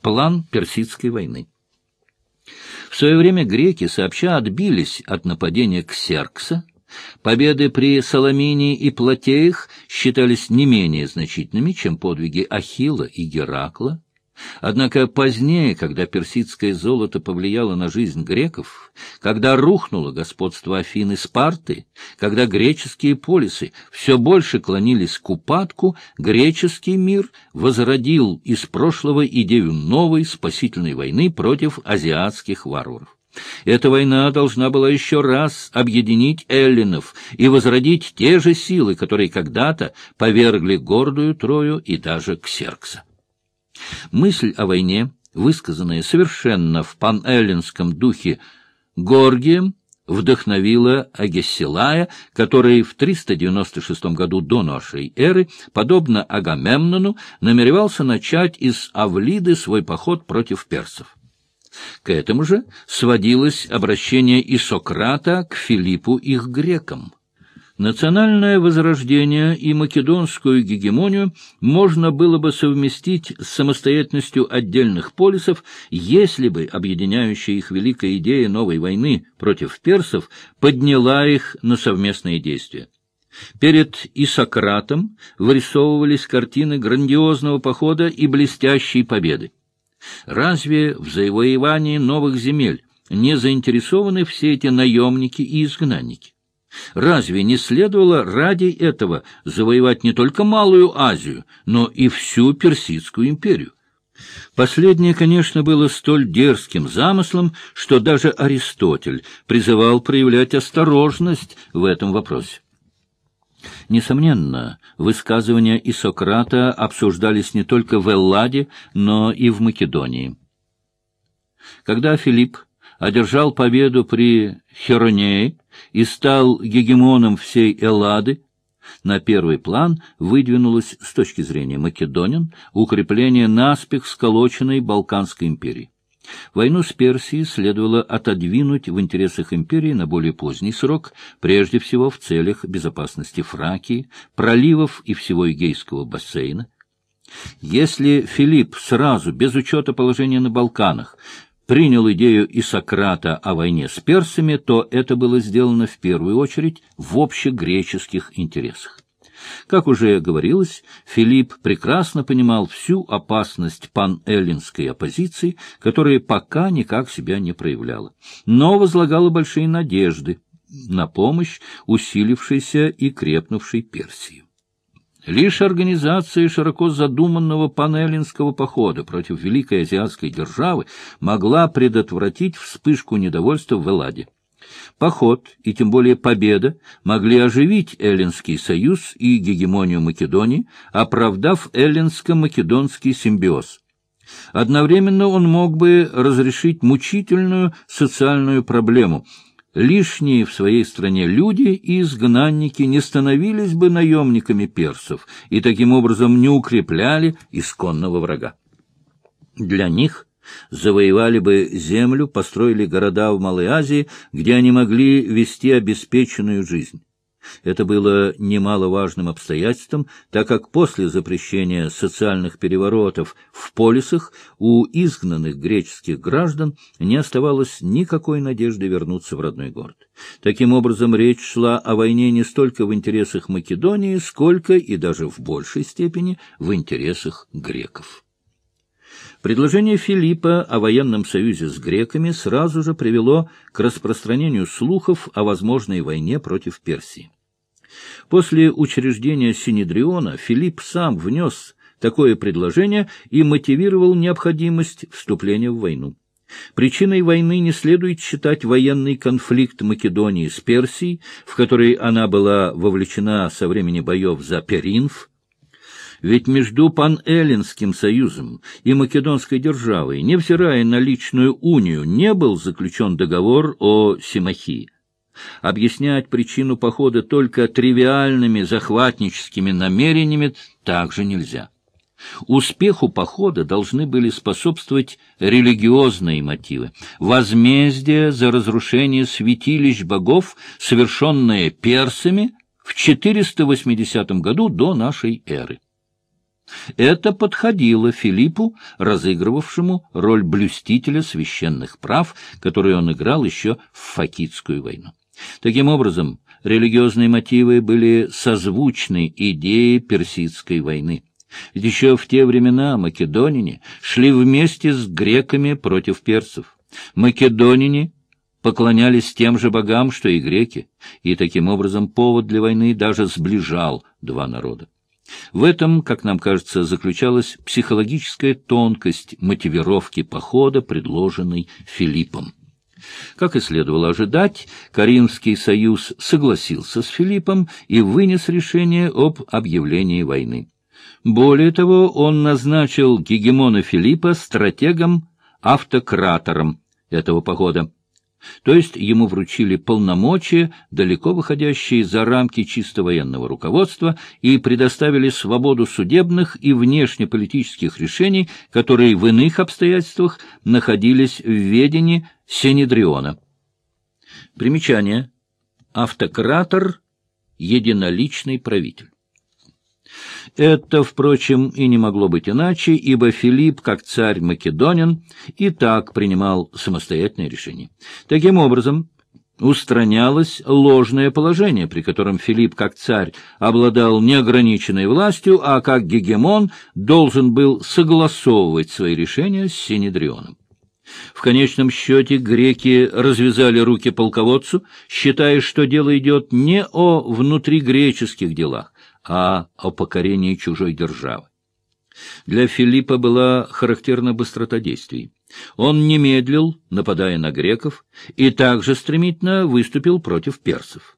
План Персидской войны. В свое время греки сообща отбились от нападения Ксеркса, Победы при Соломине и Платеях считались не менее значительными, чем подвиги Ахилла и Геракла, Однако позднее, когда персидское золото повлияло на жизнь греков, когда рухнуло господство Афин и Спарты, когда греческие полисы все больше клонились к упадку, греческий мир возродил из прошлого идею новой спасительной войны против азиатских варваров. Эта война должна была еще раз объединить эллинов и возродить те же силы, которые когда-то повергли гордую Трою и даже Ксеркса. Мысль о войне, высказанная совершенно в панэллинском духе Горгием, вдохновила Агессилая, который в 396 году до нашей эры, подобно Агамемнону, намеревался начать из Авлиды свой поход против персов. К этому же сводилось обращение и Сократа к Филиппу их грекам. Национальное возрождение и македонскую гегемонию можно было бы совместить с самостоятельностью отдельных полисов, если бы объединяющая их великая идея новой войны против персов подняла их на совместные действия. Перед Исократом вырисовывались картины грандиозного похода и блестящей победы. Разве в завоевании новых земель не заинтересованы все эти наемники и изгнанники? Разве не следовало ради этого завоевать не только Малую Азию, но и всю Персидскую империю? Последнее, конечно, было столь дерзким замыслом, что даже Аристотель призывал проявлять осторожность в этом вопросе. Несомненно, высказывания и Сократа обсуждались не только в Элладе, но и в Македонии. Когда Филипп одержал победу при Херонее и стал гегемоном всей Эллады, на первый план выдвинулось с точки зрения македонян укрепление наспех сколоченной Балканской империи. Войну с Персией следовало отодвинуть в интересах империи на более поздний срок, прежде всего в целях безопасности Фракии, проливов и всего Эгейского бассейна. Если Филипп сразу, без учета положения на Балканах, принял идею и Сократа о войне с персами, то это было сделано в первую очередь в общегреческих интересах. Как уже говорилось, Филипп прекрасно понимал всю опасность панэллинской оппозиции, которая пока никак себя не проявляла, но возлагала большие надежды на помощь усилившейся и крепнувшей Персии. Лишь организация широко задуманного панеллинского похода против Великой Азиатской державы могла предотвратить вспышку недовольства в Элладе. Поход, и тем более победа, могли оживить Эллинский союз и гегемонию Македонии, оправдав эллинско-македонский симбиоз. Одновременно он мог бы разрешить мучительную социальную проблему – лишние в своей стране люди и изгнанники не становились бы наемниками персов и таким образом не укрепляли исконного врага. Для них завоевали бы землю, построили города в Малой Азии, где они могли вести обеспеченную жизнь. Это было немаловажным обстоятельством, так как после запрещения социальных переворотов в полисах у изгнанных греческих граждан не оставалось никакой надежды вернуться в родной город. Таким образом, речь шла о войне не столько в интересах Македонии, сколько и даже в большей степени в интересах греков. Предложение Филиппа о военном союзе с греками сразу же привело к распространению слухов о возможной войне против Персии. После учреждения Синедриона Филипп сам внес такое предложение и мотивировал необходимость вступления в войну. Причиной войны не следует считать военный конфликт Македонии с Персией, в который она была вовлечена со времени боев за Перинф, ведь между Панэллинским союзом и Македонской державой, невзирая на личную унию, не был заключен договор о Симахии. Объяснять причину похода только тривиальными захватническими намерениями также нельзя. Успеху похода должны были способствовать религиозные мотивы. Возмездие за разрушение святилищ богов, совершенное персами в 480 году до нашей эры. Это подходило Филиппу, разыгрывавшему роль блюстителя священных прав, которую он играл еще в Факитскую войну. Таким образом, религиозные мотивы были созвучны идее персидской войны. Ведь еще в те времена македонине шли вместе с греками против персов. Македонине поклонялись тем же богам, что и греки, и таким образом повод для войны даже сближал два народа. В этом, как нам кажется, заключалась психологическая тонкость мотивировки похода, предложенной Филиппом. Как и следовало ожидать, Каримский союз согласился с Филиппом и вынес решение об объявлении войны. Более того, он назначил гегемона Филиппа стратегом-автократором этого похода. То есть ему вручили полномочия, далеко выходящие за рамки чисто военного руководства, и предоставили свободу судебных и внешнеполитических решений, которые в иных обстоятельствах находились в ведении Синедриона. Примечание. Автократор — единоличный правитель. Это, впрочем, и не могло быть иначе, ибо Филипп, как царь Македонин, и так принимал самостоятельные решения. Таким образом, устранялось ложное положение, при котором Филипп, как царь, обладал неограниченной властью, а как гегемон должен был согласовывать свои решения с Синедрионом. В конечном счете греки развязали руки полководцу, считая, что дело идет не о внутригреческих делах, а о покорении чужой державы. Для Филиппа была характерна быстрота действий. Он не медлил, нападая на греков, и также стремительно выступил против персов.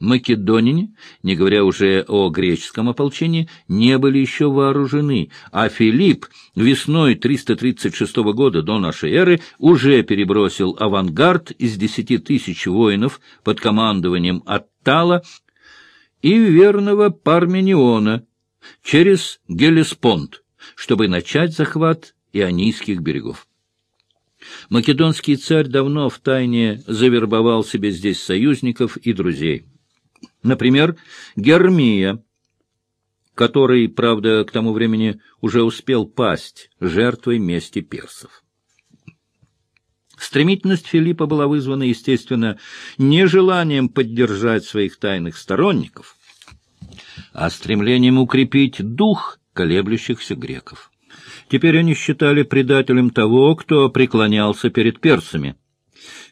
Македонине, не говоря уже о греческом ополчении, не были еще вооружены, а Филипп весной 336 года до нашей эры уже перебросил авангард из десяти тысяч воинов под командованием Аттала и верного Пармениона через Гелеспонд, чтобы начать захват Ионийских берегов. Македонский царь давно втайне завербовал себе здесь союзников и друзей. Например, Гермия, который, правда, к тому времени уже успел пасть жертвой мести персов. Стремительность Филиппа была вызвана, естественно, не желанием поддержать своих тайных сторонников, а стремлением укрепить дух колеблющихся греков. Теперь они считали предателем того, кто преклонялся перед персами.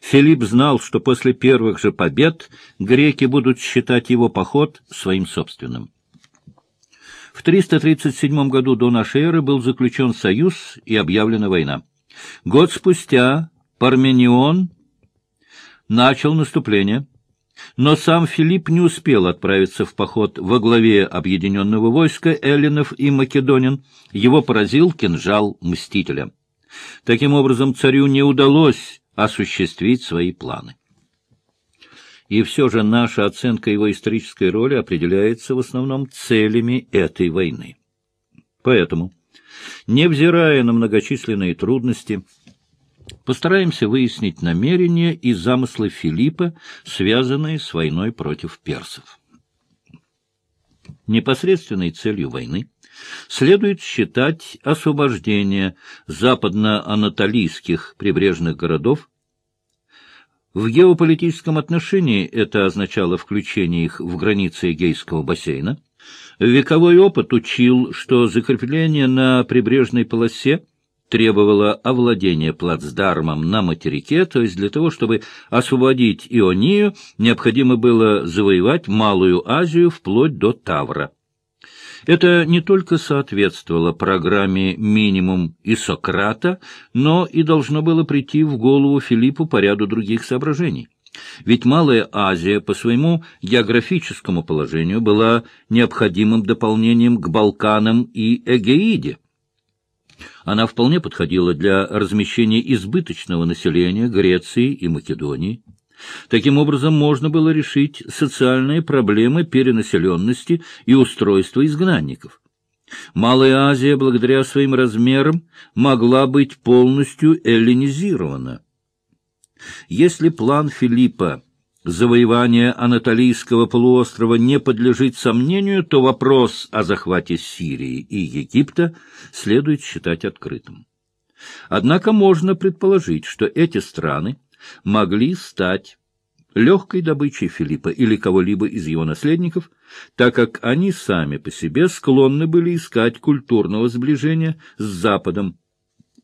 Филипп знал, что после первых же побед греки будут считать его поход своим собственным. В 337 году до нашей был заключен союз и объявлена война. Год спустя Парменион начал наступление, но сам Филипп не успел отправиться в поход во главе объединенного войска эллинов и македонин, его поразил кинжал Мстителя. Таким образом, царю не удалось осуществить свои планы. И все же наша оценка его исторической роли определяется в основном целями этой войны. Поэтому, невзирая на многочисленные трудности, Постараемся выяснить намерения и замыслы Филиппа, связанные с войной против персов. Непосредственной целью войны следует считать освобождение западно-анатолийских прибрежных городов. В геополитическом отношении это означало включение их в границы Эгейского бассейна. Вековой опыт учил, что закрепление на прибрежной полосе – требовало овладения плацдармом на материке, то есть для того, чтобы освободить Ионию, необходимо было завоевать Малую Азию вплоть до Тавра. Это не только соответствовало программе «Минимум» и Сократа, но и должно было прийти в голову Филиппу по ряду других соображений. Ведь Малая Азия по своему географическому положению была необходимым дополнением к Балканам и Эгеиде. Она вполне подходила для размещения избыточного населения Греции и Македонии. Таким образом, можно было решить социальные проблемы перенаселенности и устройства изгнанников. Малая Азия, благодаря своим размерам, могла быть полностью эллинизирована. Если план Филиппа завоевание Анатолийского полуострова не подлежит сомнению, то вопрос о захвате Сирии и Египта следует считать открытым. Однако можно предположить, что эти страны могли стать легкой добычей Филиппа или кого-либо из его наследников, так как они сами по себе склонны были искать культурного сближения с Западом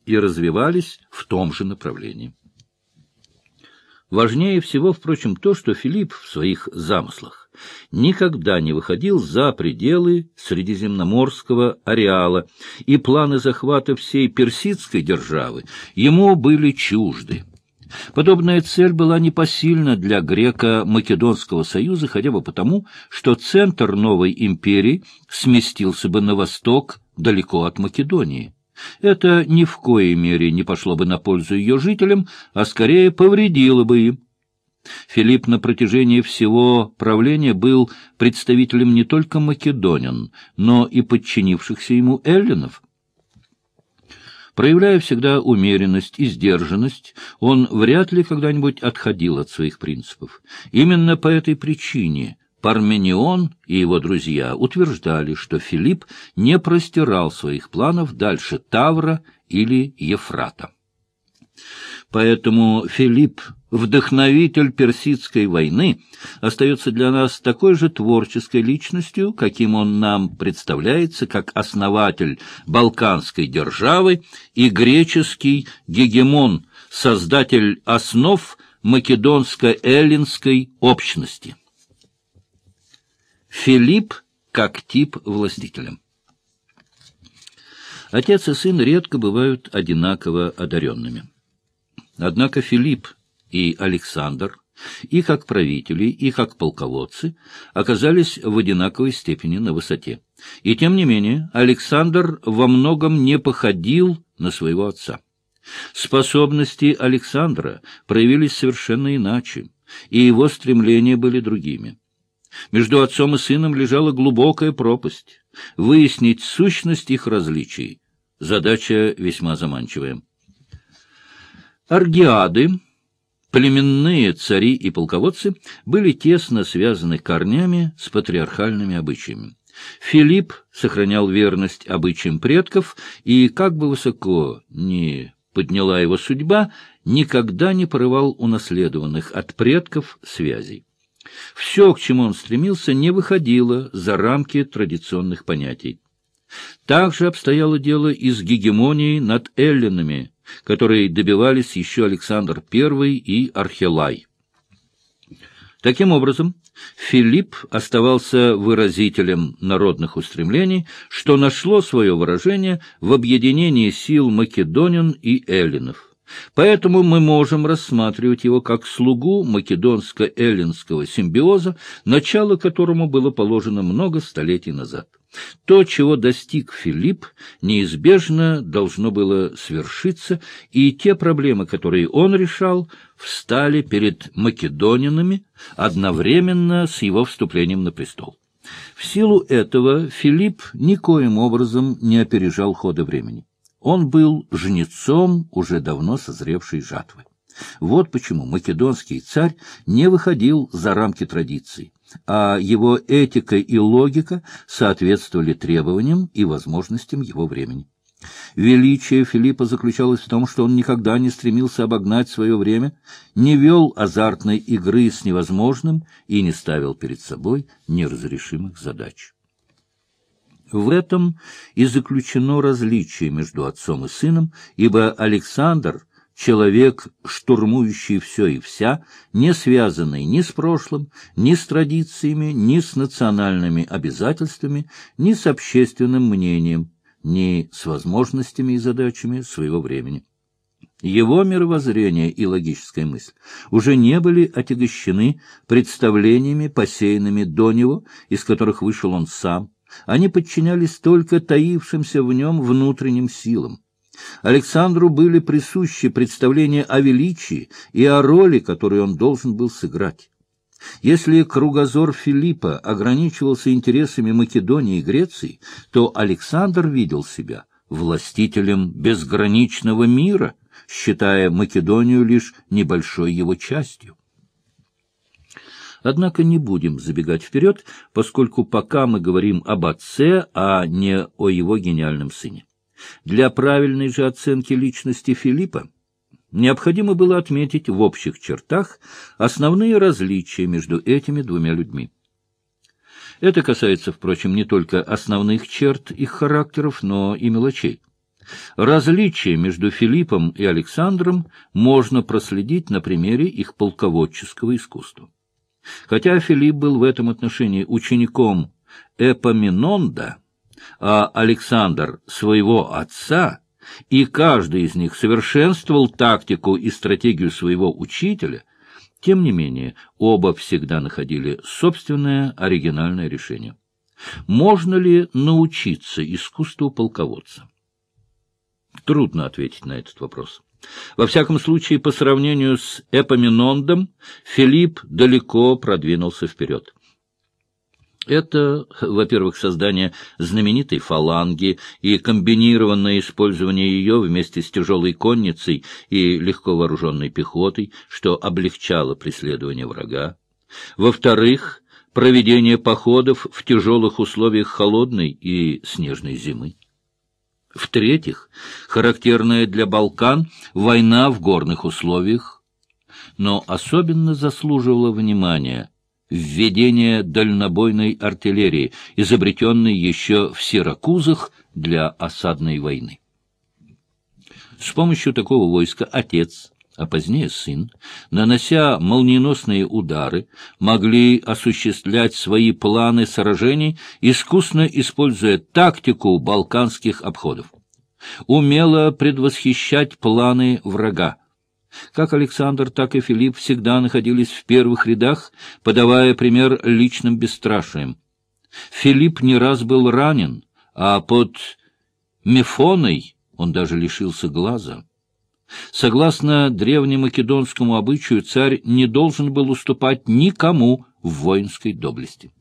и развивались в том же направлении. Важнее всего, впрочем, то, что Филипп в своих замыслах никогда не выходил за пределы Средиземноморского ареала, и планы захвата всей персидской державы ему были чужды. Подобная цель была непосильна для греко-македонского союза хотя бы потому, что центр новой империи сместился бы на восток далеко от Македонии. Это ни в коей мере не пошло бы на пользу ее жителям, а скорее повредило бы им. Филипп на протяжении всего правления был представителем не только македонян, но и подчинившихся ему эллинов. Проявляя всегда умеренность и сдержанность, он вряд ли когда-нибудь отходил от своих принципов. Именно по этой причине Парменион и его друзья утверждали, что Филипп не простирал своих планов дальше Тавра или Ефрата. Поэтому Филипп, вдохновитель персидской войны, остается для нас такой же творческой личностью, каким он нам представляется как основатель балканской державы и греческий гегемон, создатель основ македонско-эллинской общности. Филипп как тип властителя. Отец и сын редко бывают одинаково одаренными. Однако Филипп и Александр и как правители, и как полководцы оказались в одинаковой степени на высоте. И тем не менее Александр во многом не походил на своего отца. Способности Александра проявились совершенно иначе, и его стремления были другими. Между отцом и сыном лежала глубокая пропасть. Выяснить сущность их различий — задача весьма заманчивая. Аргиады, племенные цари и полководцы, были тесно связаны корнями с патриархальными обычаями. Филипп сохранял верность обычаям предков, и, как бы высоко ни подняла его судьба, никогда не порывал унаследованных от предков связей. Все, к чему он стремился, не выходило за рамки традиционных понятий. Так же обстояло дело и с гегемонией над эллинами, которые добивались еще Александр I и Архелай. Таким образом, Филипп оставался выразителем народных устремлений, что нашло свое выражение в объединении сил македонян и эллинов. Поэтому мы можем рассматривать его как слугу македонско-эллинского симбиоза, начало которому было положено много столетий назад. То, чего достиг Филипп, неизбежно должно было свершиться, и те проблемы, которые он решал, встали перед македонинами одновременно с его вступлением на престол. В силу этого Филипп никоим образом не опережал хода времени. Он был жнецом уже давно созревшей жатвы. Вот почему македонский царь не выходил за рамки традиций, а его этика и логика соответствовали требованиям и возможностям его времени. Величие Филиппа заключалось в том, что он никогда не стремился обогнать свое время, не вел азартной игры с невозможным и не ставил перед собой неразрешимых задач. В этом и заключено различие между отцом и сыном, ибо Александр — человек, штурмующий все и вся, не связанный ни с прошлым, ни с традициями, ни с национальными обязательствами, ни с общественным мнением, ни с возможностями и задачами своего времени. Его мировоззрение и логическая мысль уже не были отягощены представлениями, посеянными до него, из которых вышел он сам, они подчинялись только таившимся в нем внутренним силам. Александру были присущи представления о величии и о роли, которую он должен был сыграть. Если кругозор Филиппа ограничивался интересами Македонии и Греции, то Александр видел себя властителем безграничного мира, считая Македонию лишь небольшой его частью. Однако не будем забегать вперед, поскольку пока мы говорим об отце, а не о его гениальном сыне. Для правильной же оценки личности Филиппа необходимо было отметить в общих чертах основные различия между этими двумя людьми. Это касается, впрочем, не только основных черт их характеров, но и мелочей. Различие между Филиппом и Александром можно проследить на примере их полководческого искусства. Хотя Филипп был в этом отношении учеником Эпоминонда, а Александр — своего отца, и каждый из них совершенствовал тактику и стратегию своего учителя, тем не менее оба всегда находили собственное оригинальное решение. Можно ли научиться искусству полководца? Трудно ответить на этот вопрос. Во всяком случае, по сравнению с Эпоминондом, Филипп далеко продвинулся вперед. Это, во-первых, создание знаменитой фаланги и комбинированное использование ее вместе с тяжелой конницей и легко вооруженной пехотой, что облегчало преследование врага. Во-вторых, проведение походов в тяжелых условиях холодной и снежной зимы. В-третьих, характерная для Балкан война в горных условиях, но особенно заслуживала внимания введение дальнобойной артиллерии, изобретенной еще в Сиракузах для осадной войны. С помощью такого войска отец а позднее сын, нанося молниеносные удары, могли осуществлять свои планы сражений, искусно используя тактику балканских обходов. Умело предвосхищать планы врага. Как Александр, так и Филипп всегда находились в первых рядах, подавая пример личным бесстрашием. Филипп не раз был ранен, а под Мефоной он даже лишился глаза. Согласно древнемакедонскому обычаю, царь не должен был уступать никому в воинской доблести.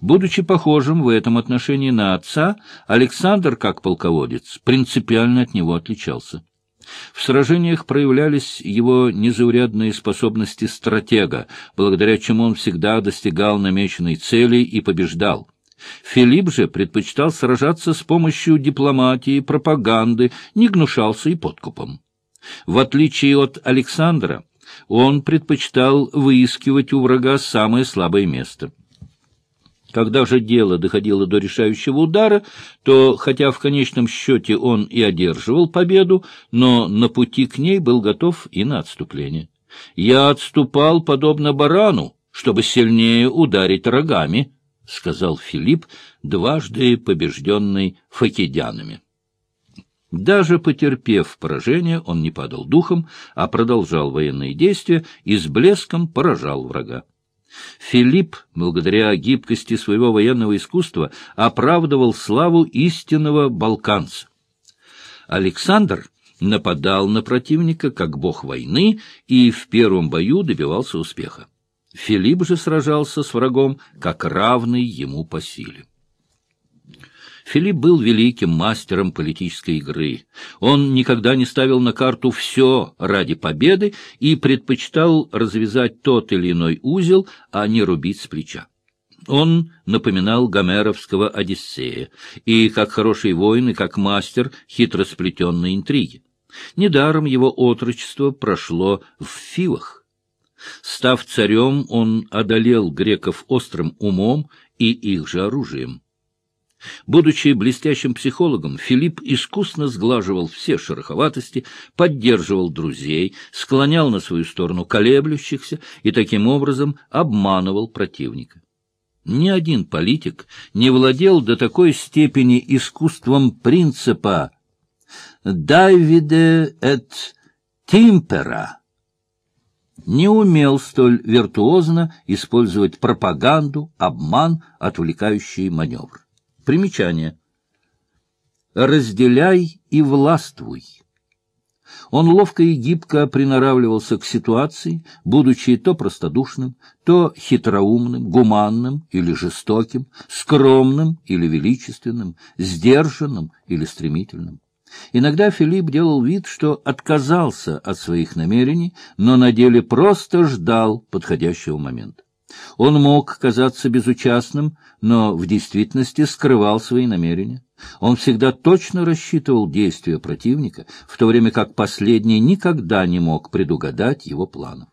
Будучи похожим в этом отношении на отца, Александр, как полководец, принципиально от него отличался. В сражениях проявлялись его незаурядные способности стратега, благодаря чему он всегда достигал намеченной цели и побеждал. Филипп же предпочитал сражаться с помощью дипломатии, пропаганды, не гнушался и подкупом. В отличие от Александра, он предпочитал выискивать у врага самое слабое место. Когда же дело доходило до решающего удара, то, хотя в конечном счете он и одерживал победу, но на пути к ней был готов и на отступление. «Я отступал, подобно барану, чтобы сильнее ударить рогами», — сказал Филипп, дважды побежденный факидянами. Даже потерпев поражение, он не падал духом, а продолжал военные действия и с блеском поражал врага. Филипп, благодаря гибкости своего военного искусства, оправдывал славу истинного балканца. Александр нападал на противника как бог войны и в первом бою добивался успеха. Филипп же сражался с врагом, как равный ему по силе. Филипп был великим мастером политической игры. Он никогда не ставил на карту все ради победы и предпочитал развязать тот или иной узел, а не рубить с плеча. Он напоминал гомеровского Одиссея, и как хороший воин, и как мастер хитросплетенной интриги. Недаром его отрочество прошло в Фивах. Став царем, он одолел греков острым умом и их же оружием. Будучи блестящим психологом, Филипп искусно сглаживал все шероховатости, поддерживал друзей, склонял на свою сторону колеблющихся и таким образом обманывал противника. Ни один политик не владел до такой степени искусством принципа «Давиде et тимпера» не умел столь виртуозно использовать пропаганду, обман, отвлекающий маневр. Примечание. «Разделяй и властвуй». Он ловко и гибко приноравливался к ситуации, будучи то простодушным, то хитроумным, гуманным или жестоким, скромным или величественным, сдержанным или стремительным. Иногда Филипп делал вид, что отказался от своих намерений, но на деле просто ждал подходящего момента. Он мог казаться безучастным, но в действительности скрывал свои намерения. Он всегда точно рассчитывал действия противника, в то время как последний никогда не мог предугадать его планов.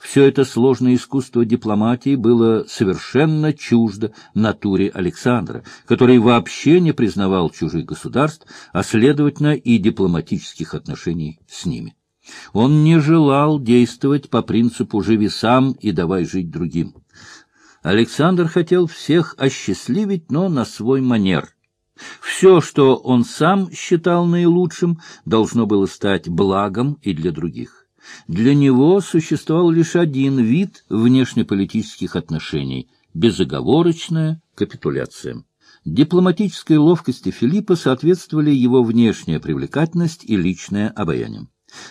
Все это сложное искусство дипломатии было совершенно чуждо натуре Александра, который вообще не признавал чужих государств, а, следовательно, и дипломатических отношений с ними. Он не желал действовать по принципу «живи сам и давай жить другим». Александр хотел всех осчастливить, но на свой манер. Все, что он сам считал наилучшим, должно было стать благом и для других. Для него существовал лишь один вид внешнеполитических отношений — безоговорочная капитуляция. Дипломатической ловкости Филиппа соответствовали его внешняя привлекательность и личное обаяние.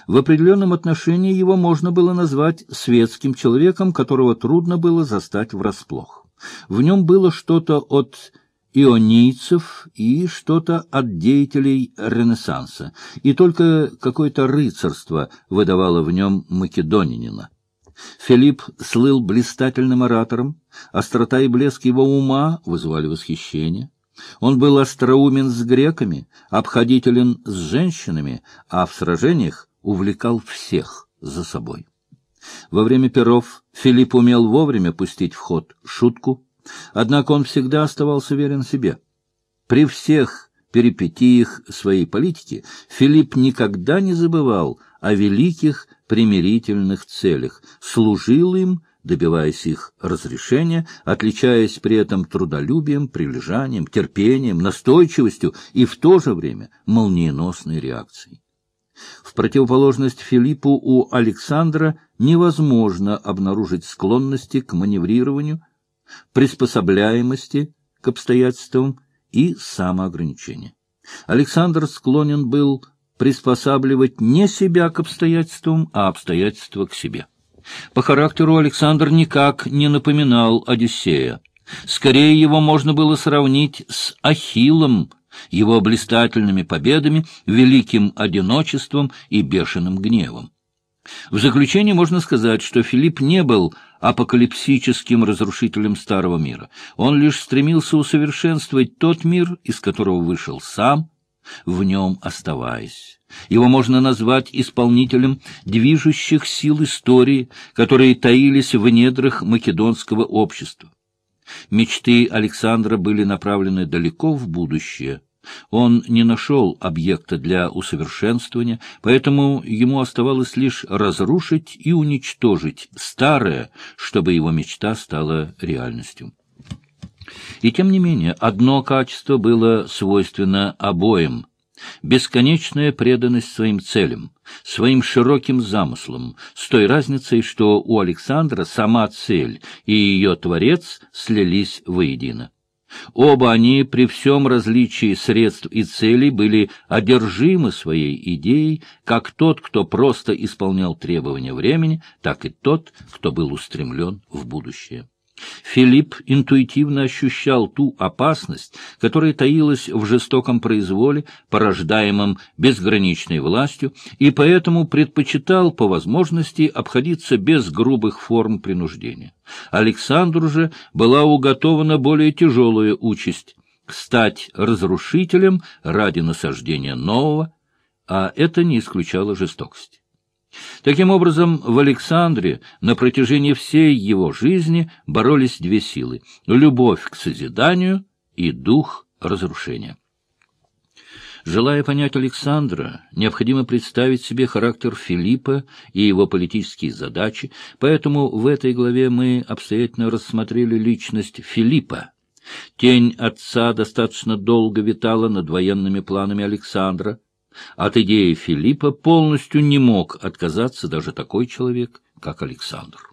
В определенном отношении его можно было назвать светским человеком, которого трудно было застать врасплох. В нем было что-то от ионийцев и что-то от деятелей Ренессанса, и только какое-то рыцарство выдавало в нем македонянина. Филипп слыл блистательным оратором, острота и блеск его ума вызывали восхищение. Он был остроумен с греками, обходителен с женщинами, а в сражениях увлекал всех за собой. Во время перов Филипп умел вовремя пустить в ход шутку, Однако он всегда оставался верен себе. При всех перипетиях своей политики Филипп никогда не забывал о великих примирительных целях, служил им, добиваясь их разрешения, отличаясь при этом трудолюбием, прилежанием, терпением, настойчивостью и в то же время молниеносной реакцией. В противоположность Филиппу у Александра невозможно обнаружить склонности к маневрированию, приспособляемости к обстоятельствам и самоограничения. Александр склонен был приспосабливать не себя к обстоятельствам, а обстоятельства к себе. По характеру Александр никак не напоминал Одиссея. Скорее его можно было сравнить с Ахиллом, его блистательными победами, великим одиночеством и бешеным гневом. В заключение можно сказать, что Филипп не был апокалипсическим разрушителем старого мира. Он лишь стремился усовершенствовать тот мир, из которого вышел сам, в нем оставаясь. Его можно назвать исполнителем движущих сил истории, которые таились в недрах македонского общества. Мечты Александра были направлены далеко в будущее – он не нашел объекта для усовершенствования, поэтому ему оставалось лишь разрушить и уничтожить старое, чтобы его мечта стала реальностью. И тем не менее, одно качество было свойственно обоим — бесконечная преданность своим целям, своим широким замыслам, с той разницей, что у Александра сама цель и ее творец слились воедино. Оба они при всем различии средств и целей были одержимы своей идеей, как тот, кто просто исполнял требования времени, так и тот, кто был устремлен в будущее. Филипп интуитивно ощущал ту опасность, которая таилась в жестоком произволе, порождаемом безграничной властью, и поэтому предпочитал по возможности обходиться без грубых форм принуждения. Александру же была уготована более тяжелая участь — стать разрушителем ради насаждения нового, а это не исключало жестокости. Таким образом, в Александре на протяжении всей его жизни боролись две силы — любовь к созиданию и дух разрушения. Желая понять Александра, необходимо представить себе характер Филиппа и его политические задачи, поэтому в этой главе мы обстоятельно рассмотрели личность Филиппа. Тень отца достаточно долго витала над военными планами Александра, от идеи Филиппа полностью не мог отказаться даже такой человек, как Александр.